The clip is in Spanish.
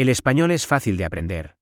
El español es fácil de aprender.